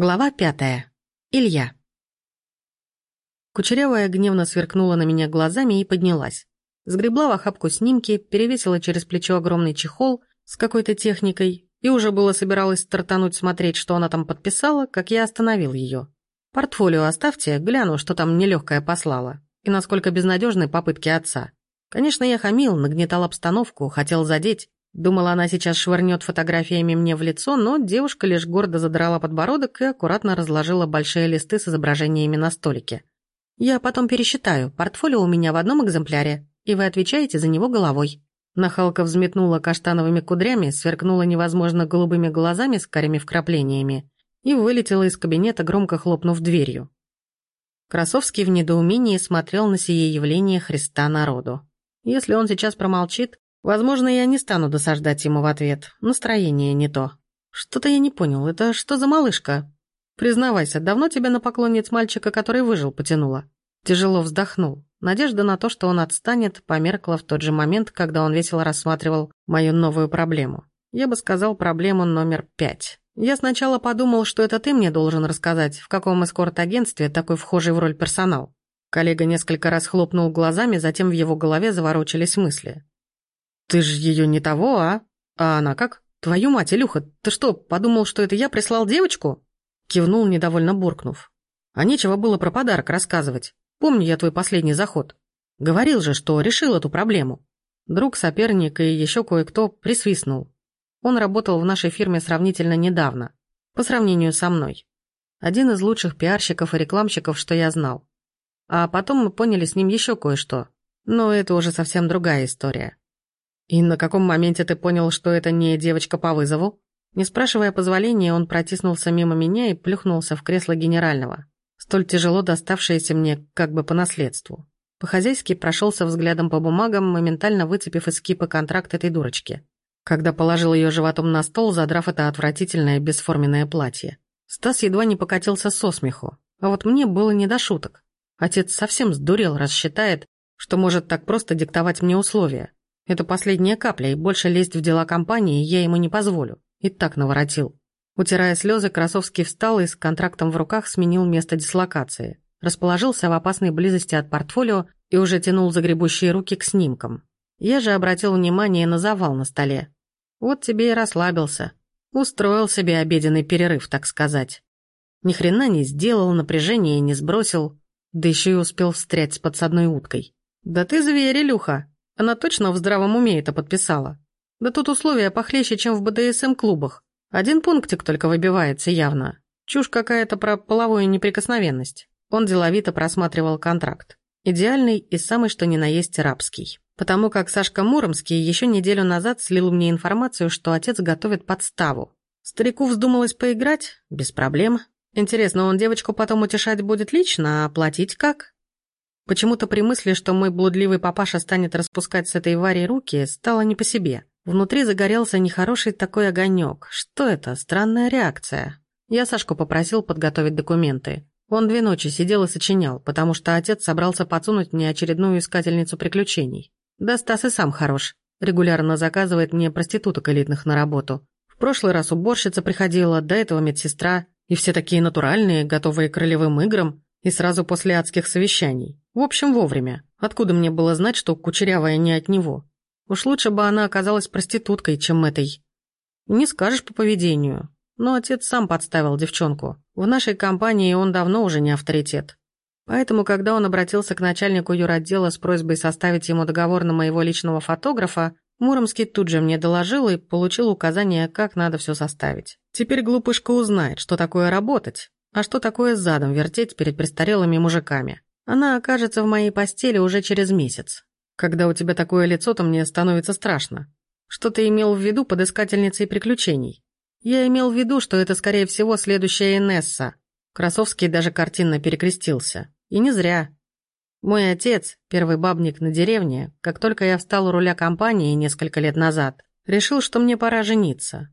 Глава пятая. Илья. Кучерявая гневно сверкнула на меня глазами и поднялась. Сгребла в охапку снимки, перевесила через плечо огромный чехол с какой-то техникой и уже было собиралась стартануть смотреть, что она там подписала, как я остановил ее. «Портфолио оставьте, гляну, что там нелегкое послала, и насколько безнадежны попытки отца. Конечно, я хамил, нагнетал обстановку, хотел задеть, Думала, она сейчас швырнет фотографиями мне в лицо, но девушка лишь гордо задрала подбородок и аккуратно разложила большие листы с изображениями на столике. «Я потом пересчитаю. Портфолио у меня в одном экземпляре, и вы отвечаете за него головой». Нахалка взметнула каштановыми кудрями, сверкнула невозможно голубыми глазами с карими вкраплениями и вылетела из кабинета, громко хлопнув дверью. Красовский в недоумении смотрел на сие явление Христа народу. Если он сейчас промолчит, Возможно, я не стану досаждать ему в ответ. Настроение не то. Что-то я не понял. Это что за малышка? Признавайся, давно тебя на поклонниц мальчика, который выжил, потянула? Тяжело вздохнул. Надежда на то, что он отстанет, померкла в тот же момент, когда он весело рассматривал мою новую проблему. Я бы сказал проблему номер пять. Я сначала подумал, что это ты мне должен рассказать, в каком эскорт-агентстве такой вхожий в роль персонал. Коллега несколько раз хлопнул глазами, затем в его голове заворочились мысли. «Ты же ее не того, а? А она как? Твою мать, Илюха, ты что, подумал, что это я прислал девочку?» Кивнул, недовольно буркнув. «А нечего было про подарок рассказывать. Помню я твой последний заход. Говорил же, что решил эту проблему». Друг, соперник и еще кое-кто присвистнул. Он работал в нашей фирме сравнительно недавно, по сравнению со мной. Один из лучших пиарщиков и рекламщиков, что я знал. А потом мы поняли с ним еще кое-что. Но это уже совсем другая история. «И на каком моменте ты понял, что это не девочка по вызову?» Не спрашивая позволения, он протиснулся мимо меня и плюхнулся в кресло генерального, столь тяжело доставшееся мне как бы по наследству. По-хозяйски прошелся взглядом по бумагам, моментально выцепив из кипа контракт этой дурочки. Когда положил ее животом на стол, задрав это отвратительное бесформенное платье. Стас едва не покатился со смеху. А вот мне было не до шуток. Отец совсем сдурел, рассчитает, что может так просто диктовать мне условия. Это последняя капля, и больше лезть в дела компании я ему не позволю. И так наворотил. Утирая слезы, Красовский встал и с контрактом в руках сменил место дислокации. Расположился в опасной близости от портфолио и уже тянул загребущие руки к снимкам. Я же обратил внимание на завал на столе. Вот тебе и расслабился. Устроил себе обеденный перерыв, так сказать. Ни хрена не сделал, напряжение не сбросил, да еще и успел встрять с подсадной уткой. «Да ты зверь, Илюха!» Она точно в здравом уме это подписала. Да тут условия похлеще, чем в БДСМ-клубах. Один пунктик только выбивается явно. Чушь какая-то про половую неприкосновенность. Он деловито просматривал контракт. Идеальный и самый что ни на есть рабский. Потому как Сашка Муромский еще неделю назад слил мне информацию, что отец готовит подставу. Старику вздумалось поиграть? Без проблем. Интересно, он девочку потом утешать будет лично, а платить как? Почему-то при мысли, что мой блудливый папаша станет распускать с этой Варей руки, стало не по себе. Внутри загорелся нехороший такой огонек. Что это? Странная реакция. Я Сашку попросил подготовить документы. Он две ночи сидел и сочинял, потому что отец собрался подсунуть мне очередную искательницу приключений. Да Стас и сам хорош. Регулярно заказывает мне проституток элитных на работу. В прошлый раз уборщица приходила, до этого медсестра. И все такие натуральные, готовые к ролевым играм. И сразу после адских совещаний. В общем, вовремя. Откуда мне было знать, что кучерявая не от него? Уж лучше бы она оказалась проституткой, чем этой. Не скажешь по поведению. Но отец сам подставил девчонку. В нашей компании он давно уже не авторитет. Поэтому, когда он обратился к начальнику юротдела с просьбой составить ему договор на моего личного фотографа, Муромский тут же мне доложил и получил указание, как надо все составить. Теперь глупышка узнает, что такое работать, а что такое задом вертеть перед престарелыми мужиками. Она окажется в моей постели уже через месяц. Когда у тебя такое лицо, то мне становится страшно. Что ты имел в виду под искательницей приключений? Я имел в виду, что это, скорее всего, следующая Инесса. Красовский даже картинно перекрестился. И не зря. Мой отец, первый бабник на деревне, как только я встал у руля компании несколько лет назад, решил, что мне пора жениться.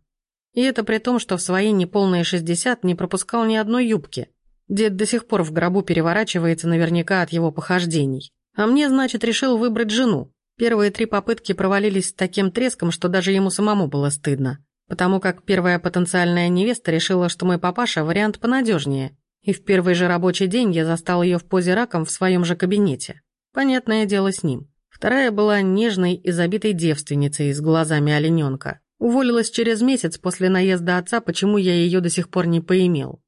И это при том, что в свои неполные шестьдесят не пропускал ни одной юбки. Дед до сих пор в гробу переворачивается наверняка от его похождений. А мне, значит, решил выбрать жену. Первые три попытки провалились с таким треском, что даже ему самому было стыдно. потому как первая потенциальная невеста решила, что мой папаша – вариант понадежнее, и в первый же рабочий день я застал ее в позе раком в своем же кабинете. Понятное дело с ним. Вторая была нежной и забитой девственницей с глазами олененка. Уволилась через месяц после наезда отца, почему я ее до сих пор не поимел.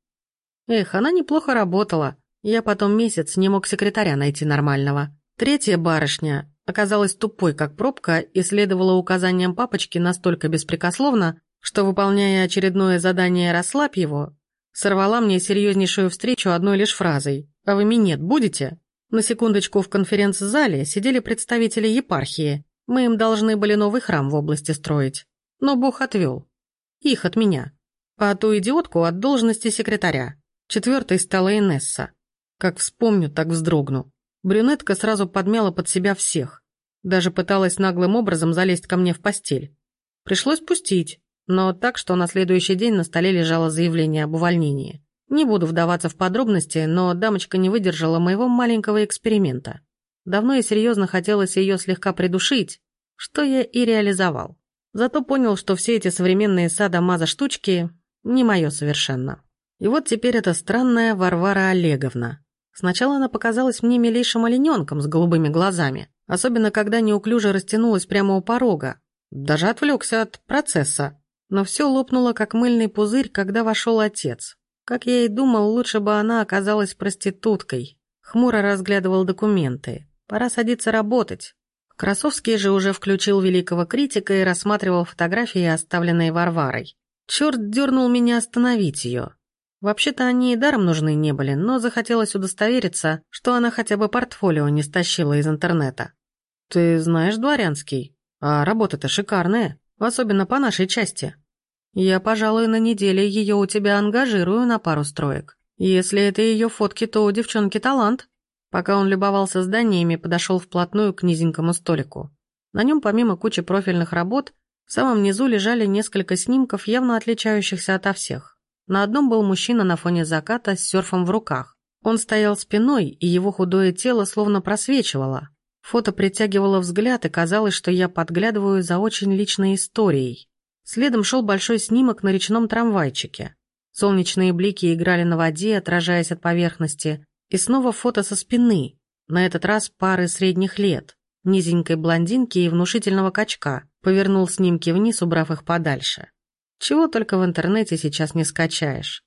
Эх, она неплохо работала. Я потом месяц не мог секретаря найти нормального. Третья барышня оказалась тупой, как пробка, и следовала указаниям папочки настолько беспрекословно, что, выполняя очередное задание «расслабь его», сорвала мне серьезнейшую встречу одной лишь фразой «А вы минет будете?». На секундочку в конференц-зале сидели представители епархии. Мы им должны были новый храм в области строить. Но Бог отвел. Их от меня. А ту идиотку от должности секретаря. Четвертой стала Инесса. Как вспомню, так вздрогну. Брюнетка сразу подмяла под себя всех. Даже пыталась наглым образом залезть ко мне в постель. Пришлось пустить, но так, что на следующий день на столе лежало заявление об увольнении. Не буду вдаваться в подробности, но дамочка не выдержала моего маленького эксперимента. Давно и серьезно хотелось ее слегка придушить, что я и реализовал. Зато понял, что все эти современные садомаза штучки не мое совершенно. И вот теперь эта странная Варвара Олеговна. Сначала она показалась мне милейшим олененком с голубыми глазами, особенно когда неуклюже растянулась прямо у порога. Даже отвлекся от процесса. Но все лопнуло, как мыльный пузырь, когда вошел отец. Как я и думал, лучше бы она оказалась проституткой. Хмуро разглядывал документы. Пора садиться работать. Красовский же уже включил великого критика и рассматривал фотографии, оставленные Варварой. Черт дернул меня остановить ее. Вообще-то они и даром нужны не были, но захотелось удостовериться, что она хотя бы портфолио не стащила из интернета. «Ты знаешь дворянский? А работа-то шикарная, особенно по нашей части. Я, пожалуй, на неделе ее у тебя ангажирую на пару строек. Если это ее фотки, то у девчонки талант». Пока он любовался зданиями, подошел вплотную к низенькому столику. На нем, помимо кучи профильных работ, в самом низу лежали несколько снимков, явно отличающихся ото всех. На одном был мужчина на фоне заката с серфом в руках. Он стоял спиной, и его худое тело словно просвечивало. Фото притягивало взгляд, и казалось, что я подглядываю за очень личной историей. Следом шел большой снимок на речном трамвайчике. Солнечные блики играли на воде, отражаясь от поверхности. И снова фото со спины, на этот раз пары средних лет, низенькой блондинки и внушительного качка. Повернул снимки вниз, убрав их подальше. Чего только в интернете сейчас не скачаешь.